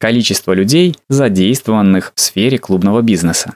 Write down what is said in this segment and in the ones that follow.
количество людей, задействованных в сфере клубного бизнеса.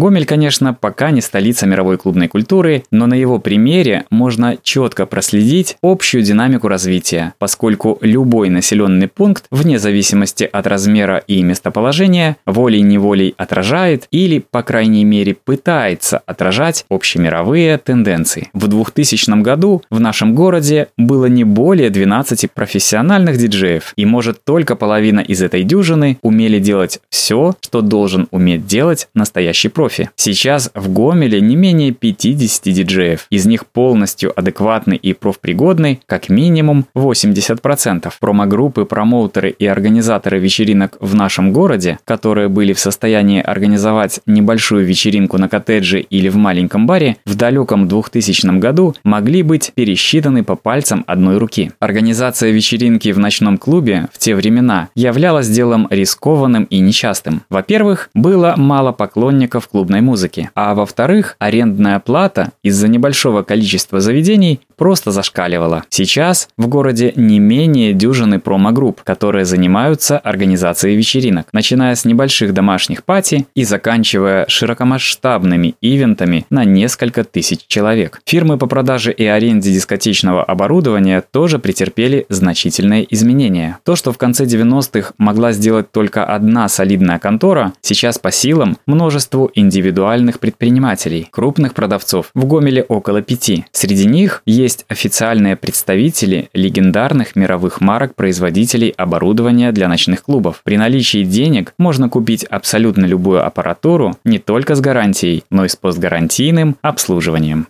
Гомель, конечно, пока не столица мировой клубной культуры, но на его примере можно четко проследить общую динамику развития, поскольку любой населенный пункт, вне зависимости от размера и местоположения, волей-неволей отражает или, по крайней мере, пытается отражать общемировые тенденции. В 2000 году в нашем городе было не более 12 профессиональных диджеев, и может только половина из этой дюжины умели делать все, что должен уметь делать настоящий профи. Сейчас в Гомеле не менее 50 диджеев. Из них полностью адекватны и профпригодны как минимум 80%. Промо-группы, промоутеры и организаторы вечеринок в нашем городе, которые были в состоянии организовать небольшую вечеринку на коттедже или в маленьком баре, в далеком 2000 году могли быть пересчитаны по пальцам одной руки. Организация вечеринки в ночном клубе в те времена являлась делом рискованным и нечастым. Во-первых, было мало поклонников клубной музыки. А во-вторых, арендная плата из-за небольшого количества заведений просто зашкаливала. Сейчас в городе не менее дюжины промо-групп, которые занимаются организацией вечеринок, начиная с небольших домашних пати и заканчивая широкомасштабными ивентами на несколько тысяч человек. Фирмы по продаже и аренде дискотечного оборудования тоже претерпели значительные изменения. То, что в конце 90-х могла сделать только одна солидная контора, сейчас по силам множеству индивидуальных предпринимателей, крупных продавцов, в Гомеле около пяти. Среди них есть официальные представители легендарных мировых марок-производителей оборудования для ночных клубов. При наличии денег можно купить абсолютно любую аппаратуру не только с гарантией, но и с постгарантийным обслуживанием.